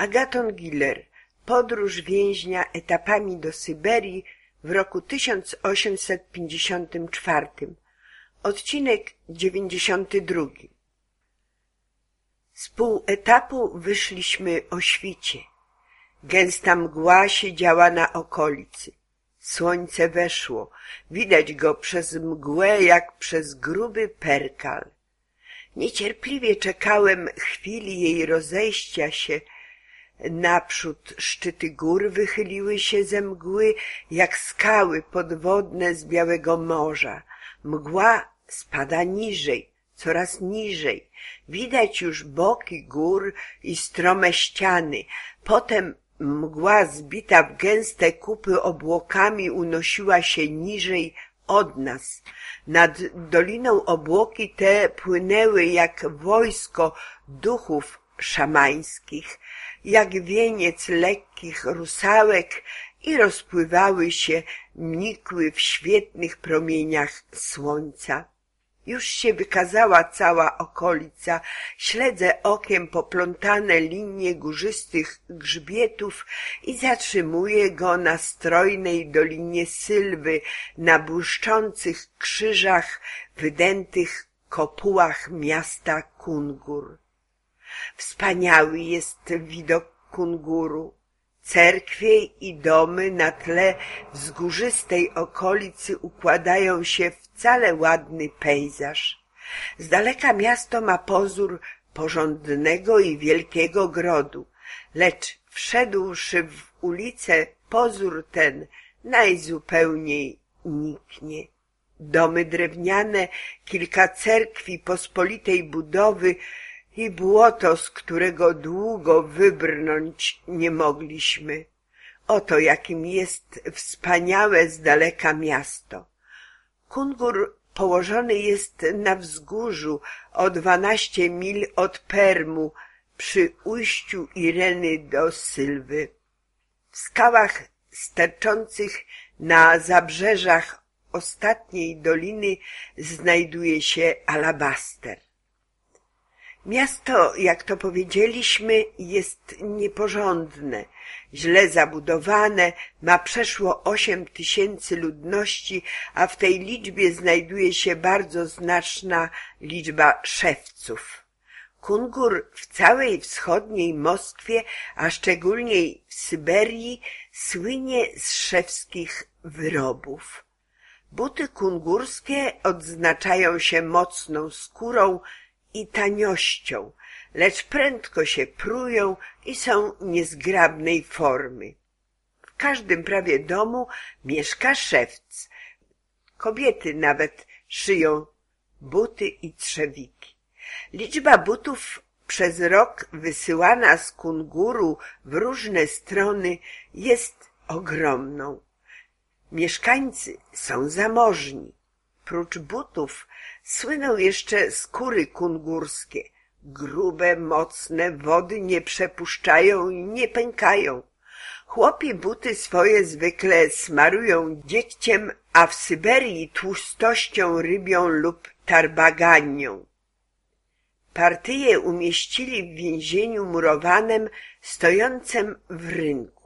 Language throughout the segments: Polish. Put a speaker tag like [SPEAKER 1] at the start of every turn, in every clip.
[SPEAKER 1] Agaton Giller Podróż więźnia etapami do Syberii w roku 1854 Odcinek 92 Z pół etapu wyszliśmy o świcie. Gęsta mgła siedziała na okolicy. Słońce weszło, widać go przez mgłę jak przez gruby perkal. Niecierpliwie czekałem chwili jej rozejścia się. Naprzód szczyty gór wychyliły się ze mgły jak skały podwodne z białego morza. Mgła spada niżej, coraz niżej. Widać już boki gór i strome ściany. Potem mgła zbita w gęste kupy obłokami unosiła się niżej od nas. Nad doliną obłoki te płynęły jak wojsko duchów szamańskich, jak wieniec lekkich rusałek i rozpływały się, nikły w świetnych promieniach słońca. Już się wykazała cała okolica. Śledzę okiem poplątane linie górzystych grzbietów i zatrzymuję go na strojnej dolinie Sylwy, na błyszczących krzyżach, wydętych kopułach miasta Kungur. Wspaniały jest widok Kunguru. Cerkwie i domy na tle wzgórzystej okolicy układają się w wcale ładny pejzaż. Z daleka miasto ma pozór porządnego i wielkiego grodu, lecz wszedłszy w ulicę pozór ten najzupełniej niknie. Domy drewniane, kilka cerkwi pospolitej budowy i błoto, z którego długo wybrnąć nie mogliśmy. Oto jakim jest wspaniałe z daleka miasto. Kungur położony jest na wzgórzu o dwanaście mil od Permu przy ujściu Ireny do Sylwy. W skałach sterczących na zabrzeżach ostatniej doliny znajduje się alabaster. Miasto, jak to powiedzieliśmy, jest nieporządne, źle zabudowane, ma przeszło osiem tysięcy ludności, a w tej liczbie znajduje się bardzo znaczna liczba szewców. Kungur w całej wschodniej Moskwie, a szczególnie w Syberii, słynie z szewskich wyrobów. Buty kungurskie odznaczają się mocną skórą i taniością, lecz prędko się prują i są niezgrabnej formy. W każdym prawie domu mieszka szewc. Kobiety nawet szyją buty i trzewiki. Liczba butów przez rok wysyłana z Kunguru w różne strony jest ogromną. Mieszkańcy są zamożni. Prócz butów słyną jeszcze skóry kungurskie. Grube, mocne, wody nie przepuszczają i nie pękają. Chłopi buty swoje zwykle smarują dziegciem, a w Syberii tłustością rybią lub tarbaganią. Partyje umieścili w więzieniu murowanym stojącym w rynku.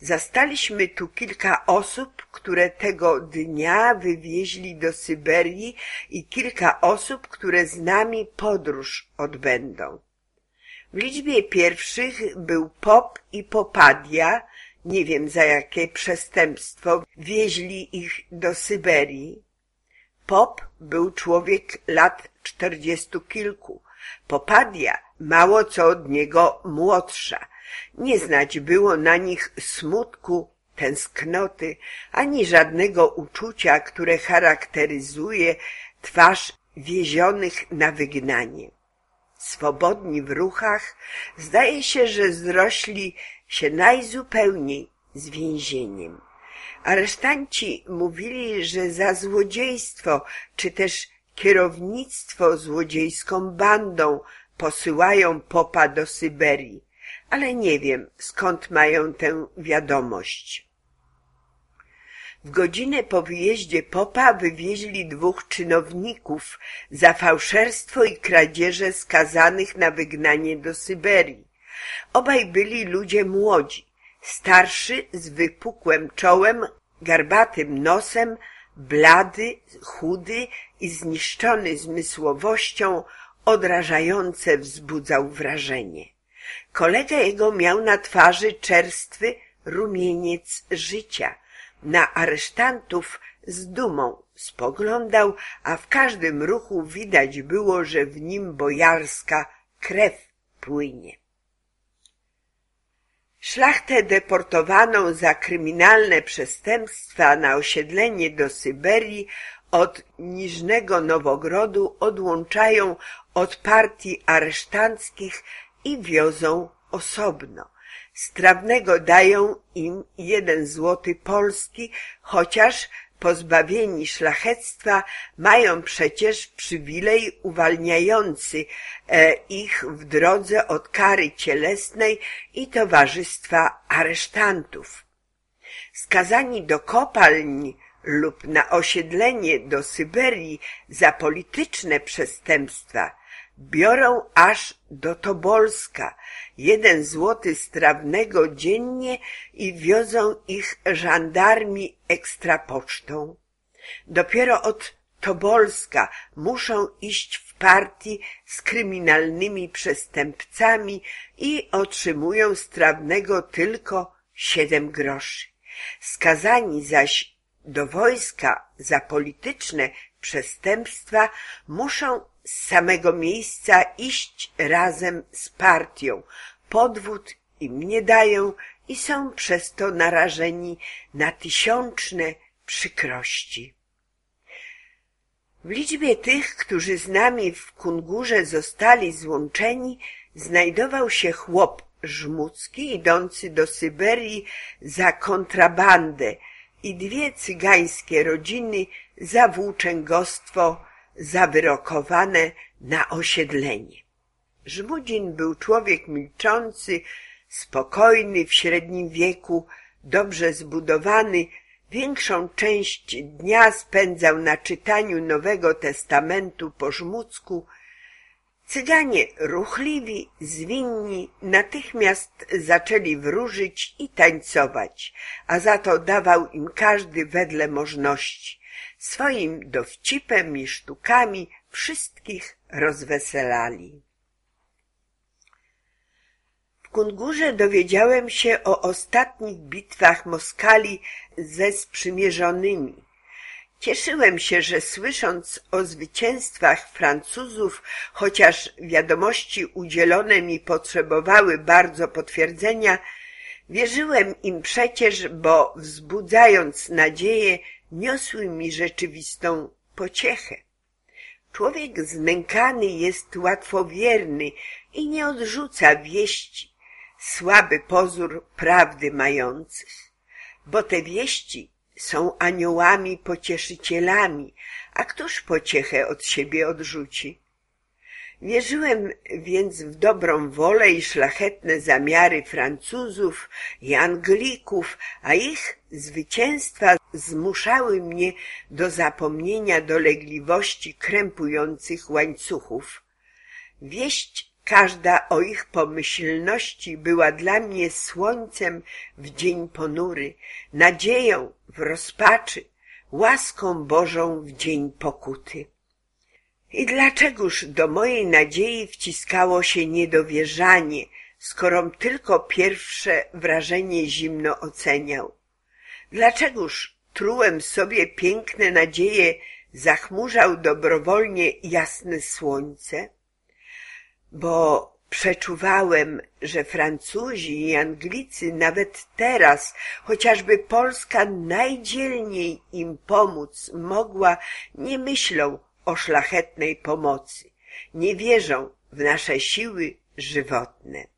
[SPEAKER 1] Zastaliśmy tu kilka osób, które tego dnia wywieźli do Syberii i kilka osób, które z nami podróż odbędą. W liczbie pierwszych był Pop i Popadia, nie wiem za jakie przestępstwo, wieźli ich do Syberii. Pop był człowiek lat czterdziestu kilku, Popadia mało co od niego młodsza – nie znać było na nich smutku, tęsknoty, ani żadnego uczucia, które charakteryzuje twarz wiezionych na wygnanie. Swobodni w ruchach, zdaje się, że zrośli się najzupełniej z więzieniem. Aresztanci mówili, że za złodziejstwo, czy też kierownictwo złodziejską bandą posyłają popa do Syberii, ale nie wiem, skąd mają tę wiadomość. W godzinę po wyjeździe popa wywieźli dwóch czynowników za fałszerstwo i kradzieże skazanych na wygnanie do Syberii, Obaj byli ludzie młodzi, starszy z wypukłym czołem, garbatym nosem, blady, chudy i zniszczony zmysłowością, odrażające wzbudzał wrażenie. Kolega jego miał na twarzy czerstwy rumieniec życia. Na aresztantów z dumą spoglądał, a w każdym ruchu widać było, że w nim bojarska krew płynie. Szlachtę deportowaną za kryminalne przestępstwa na osiedlenie do Syberii od Niżnego Nowogrodu odłączają od partii aresztanckich i wiozą osobno. Strawnego dają im jeden złoty polski, chociaż pozbawieni szlachectwa mają przecież przywilej uwalniający e, ich w drodze od kary cielesnej i towarzystwa aresztantów. Skazani do kopalni lub na osiedlenie do Syberii za polityczne przestępstwa biorą aż do Tobolska jeden złoty strawnego dziennie i wiozą ich żandarmi ekstrapocztą. Dopiero od Tobolska muszą iść w partii z kryminalnymi przestępcami i otrzymują strawnego tylko siedem groszy. Skazani zaś do wojska za polityczne przestępstwa muszą z samego miejsca iść razem z partią. Podwód im nie dają i są przez to narażeni na tysiączne przykrości. W liczbie tych, którzy z nami w Kungurze zostali złączeni, znajdował się chłop żmudzki idący do Syberii za kontrabandę i dwie cygańskie rodziny za włóczęgostwo zawyrokowane na osiedlenie. Żmudzin był człowiek milczący, spokojny, w średnim wieku, dobrze zbudowany, większą część dnia spędzał na czytaniu Nowego Testamentu po żmudzku. Cyganie ruchliwi, zwinni, natychmiast zaczęli wróżyć i tańcować, a za to dawał im każdy wedle możności. Swoim dowcipem i sztukami wszystkich rozweselali. W Kungurze dowiedziałem się o ostatnich bitwach Moskali ze sprzymierzonymi. Cieszyłem się, że słysząc o zwycięstwach Francuzów, chociaż wiadomości udzielone mi potrzebowały bardzo potwierdzenia, wierzyłem im przecież, bo wzbudzając nadzieję, niosły mi rzeczywistą pociechę. Człowiek zmękany jest łatwowierny i nie odrzuca wieści, słaby pozór prawdy mających, bo te wieści są aniołami pocieszycielami, a któż pociechę od siebie odrzuci? Wierzyłem więc w dobrą wolę i szlachetne zamiary Francuzów i Anglików, a ich zwycięstwa zmuszały mnie do zapomnienia dolegliwości krępujących łańcuchów. Wieść każda o ich pomyślności była dla mnie słońcem w dzień ponury, nadzieją w rozpaczy, łaską Bożą w dzień pokuty. I dlaczegoż do mojej nadziei wciskało się niedowierzanie, skorom tylko pierwsze wrażenie zimno oceniał? Dlaczegoż trułem sobie piękne nadzieje zachmurzał dobrowolnie jasne słońce? Bo przeczuwałem, że Francuzi i Anglicy nawet teraz, chociażby Polska najdzielniej im pomóc mogła, nie myślą o szlachetnej pomocy, nie wierzą w nasze siły żywotne.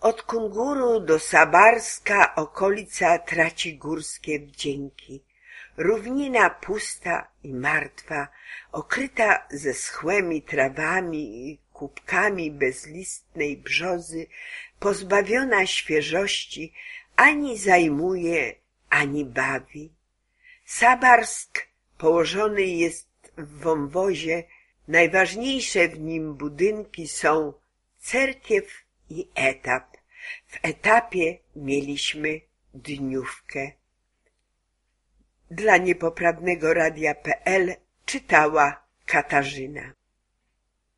[SPEAKER 1] Od Kunguru do Sabarska okolica traci górskie wdzięki. Równina pusta i martwa, okryta ze schłymi trawami i kubkami bezlistnej brzozy, pozbawiona świeżości, ani zajmuje, ani bawi. Sabarsk położony jest w wąwozie, najważniejsze w nim budynki są cerkiew i etap. W etapie mieliśmy dniówkę. Dla niepoprawnego radia.pl czytała Katarzyna.